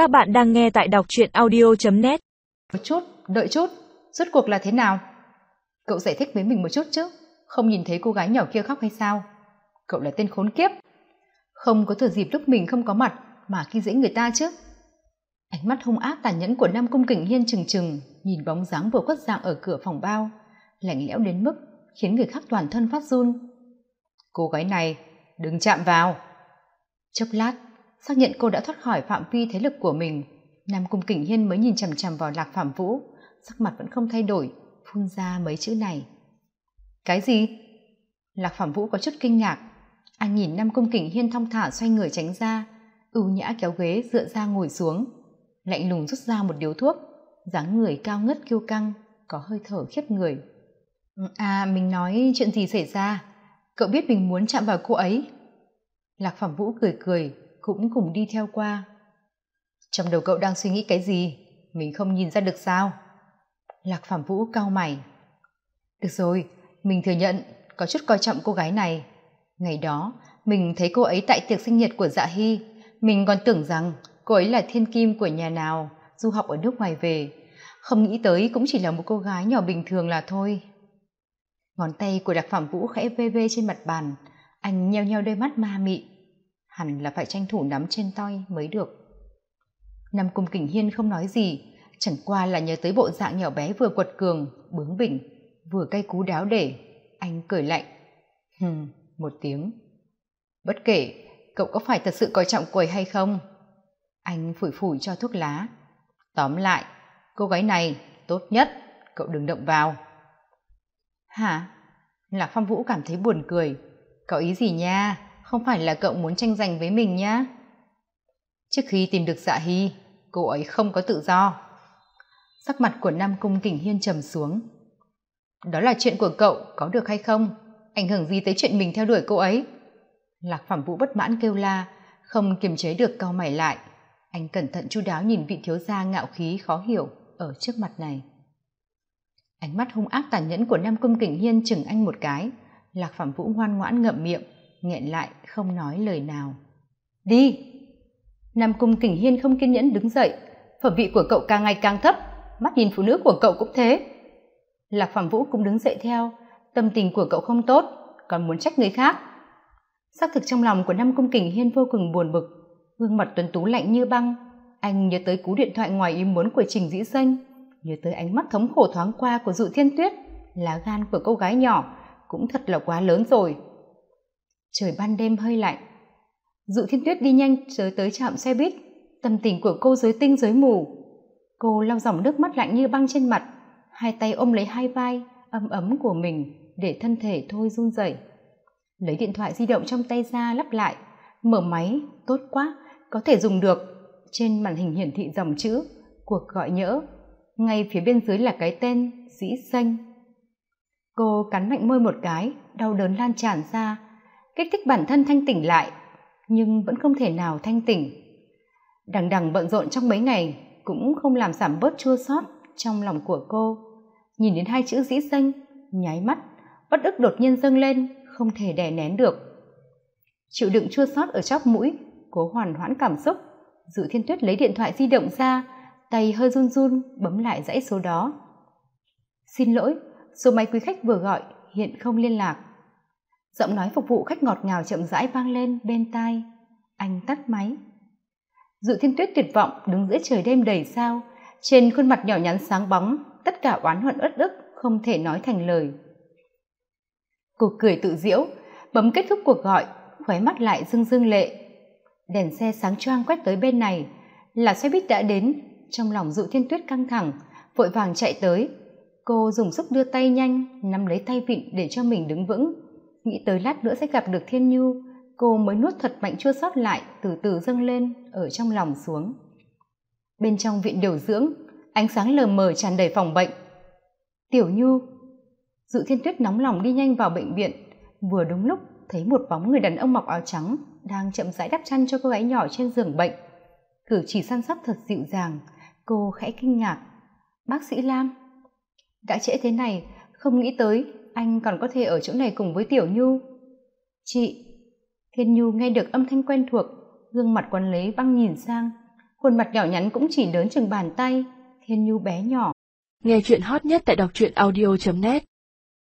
Các bạn đang nghe tại đọc truyện audio.net Một chút, đợi chút, rốt cuộc là thế nào? Cậu giải thích với mình một chút chứ, không nhìn thấy cô gái nhỏ kia khóc hay sao? Cậu là tên khốn kiếp. Không có thừa dịp lúc mình không có mặt mà khi dễ người ta chứ. Ánh mắt hung ác tàn nhẫn của Nam Cung Kình Hiên trừng trừng, nhìn bóng dáng vừa quất dạng ở cửa phòng bao, lạnh lẽo đến mức khiến người khác toàn thân phát run. Cô gái này, đừng chạm vào. Chốc lát, xác nhận cô đã thoát khỏi phạm vi thế lực của mình. Nam cung kình hiên mới nhìn chằm chằm vào lạc phạm vũ. Sắc mặt vẫn không thay đổi, phun ra mấy chữ này. Cái gì? Lạc phạm vũ có chút kinh ngạc. Anh nhìn nam cung kình hiên thong thả xoay người tránh ra, ưu nhã kéo ghế dựa ra ngồi xuống. Lạnh lùng rút ra một điếu thuốc, dáng người cao ngất kiêu căng, có hơi thở khiếp người. Ừ, à mình nói chuyện gì xảy ra? Cậu biết mình muốn chạm vào cô ấy? Lạc phẩm vũ cười cười cũng cùng đi theo qua. Trong đầu cậu đang suy nghĩ cái gì? Mình không nhìn ra được sao? Lạc phạm vũ cau mày. Được rồi, mình thừa nhận có chút coi trọng cô gái này. Ngày đó, mình thấy cô ấy tại tiệc sinh nhật của dạ hy. Mình còn tưởng rằng cô ấy là thiên kim của nhà nào, du học ở nước ngoài về. Không nghĩ tới cũng chỉ là một cô gái nhỏ bình thường là thôi. Ngón tay của đặc phạm vũ khẽ vê vê trên mặt bàn. Anh nheo nheo đôi mắt ma mị hẳn là phải tranh thủ nắm trên toi mới được. Nam cung kình hiên không nói gì, chẳng qua là nhớ tới bộ dạng nhỏ bé vừa quật cường, bướng bỉnh, vừa cay cú đáo để, anh cười lạnh. Hừm, một tiếng. Bất kể, cậu có phải thật sự coi trọng quầy hay không? Anh phủi phủi cho thuốc lá. Tóm lại, cô gái này tốt nhất cậu đừng động vào. Hả? Lạc phong vũ cảm thấy buồn cười. Có ý gì nha? Không phải là cậu muốn tranh giành với mình nhá. Trước khi tìm được dạ hy, cô ấy không có tự do. Sắc mặt của nam cung kình hiên trầm xuống. Đó là chuyện của cậu, có được hay không? Ảnh hưởng gì tới chuyện mình theo đuổi cô ấy? Lạc phẩm vũ bất mãn kêu la, không kiềm chế được cau mày lại. Anh cẩn thận chu đáo nhìn vị thiếu gia ngạo khí khó hiểu ở trước mặt này. Ánh mắt hung ác tàn nhẫn của nam cung kình hiên chừng anh một cái. Lạc phẩm vũ ngoan ngoãn ngậm miệng nghẹn lại, không nói lời nào. Đi! Nam cung kình hiên không kiên nhẫn đứng dậy. Phẩm vị của cậu càng ngày càng thấp. Mắt nhìn phụ nữ của cậu cũng thế. Lạc phạm vũ cũng đứng dậy theo. Tâm tình của cậu không tốt, còn muốn trách người khác. Xác thực trong lòng của nam cung kình hiên vô cùng buồn bực. Gương mặt tuấn tú lạnh như băng. Anh nhớ tới cú điện thoại ngoài ý muốn của trình dĩ xanh. Nhớ tới ánh mắt thống khổ thoáng qua của dụ thiên tuyết. Lá gan của cô gái nhỏ cũng thật là quá lớn rồi trời ban đêm hơi lạnh. Dụ thiên tuyết đi nhanh tới tới trạm xe buýt. Tâm tình của cô dưới tinh dưới mù. Cô lau dòng nước mắt lạnh như băng trên mặt. Hai tay ôm lấy hai vai ấm ấm của mình để thân thể thôi run rẩy. Lấy điện thoại di động trong tay ra lắp lại. Mở máy, tốt quá, có thể dùng được. Trên màn hình hiển thị dòng chữ, cuộc gọi nhỡ. Ngay phía bên dưới là cái tên, dĩ xanh. Cô cắn mạnh môi một cái, đau đớn lan tràn ra kích thích bản thân thanh tỉnh lại, nhưng vẫn không thể nào thanh tỉnh. Đằng đằng bận rộn trong mấy ngày, cũng không làm giảm bớt chua xót trong lòng của cô. Nhìn đến hai chữ dĩ danh, nháy mắt, bất ức đột nhiên dâng lên, không thể đè nén được. Chịu đựng chua xót ở chóp mũi, cố hoàn hoãn cảm xúc, dự thiên tuyết lấy điện thoại di động ra, tay hơi run run bấm lại dãy số đó. Xin lỗi, số máy quý khách vừa gọi hiện không liên lạc giọng nói phục vụ khách ngọt ngào chậm rãi vang lên bên tai. Anh tắt máy. Dự thiên tuyết tuyệt vọng đứng giữa trời đêm đầy sao. Trên khuôn mặt nhỏ nhắn sáng bóng, tất cả oán hận uất ức không thể nói thành lời. Cô cười tự diễu, bấm kết thúc cuộc gọi, khóe mắt lại rưng rưng lệ. Đèn xe sáng choang quét tới bên này. Là xe buýt đã đến. Trong lòng dự thiên tuyết căng thẳng, vội vàng chạy tới. Cô dùng sức đưa tay nhanh, nắm lấy tay vịn để cho mình đứng vững nghĩ tới lát nữa sẽ gặp được thiên nhu, cô mới nuốt thật mạnh chua sót lại, từ từ dâng lên, ở trong lòng xuống. Bên trong viện điều dưỡng, ánh sáng lờ mờ tràn đầy phòng bệnh. Tiểu nhu, dự thiên tuyết nóng lòng đi nhanh vào bệnh viện, vừa đúng lúc thấy một bóng người đàn ông mặc áo trắng đang chậm rãi đắp chăn cho cô gái nhỏ trên giường bệnh. Cử chỉ săn sóc thật dịu dàng, cô khẽ kinh ngạc. Bác sĩ lam, đã trễ thế này không nghĩ tới, anh còn có thể ở chỗ này cùng với tiểu nhu. Chị, thiên nhu nghe được âm thanh quen thuộc, gương mặt quấn lấy băng nhìn sang, khuôn mặt nhỏ nhắn cũng chỉ lớn chừng bàn tay. Thiên nhu bé nhỏ. Nghe chuyện hot nhất tại đọc truyện audio net.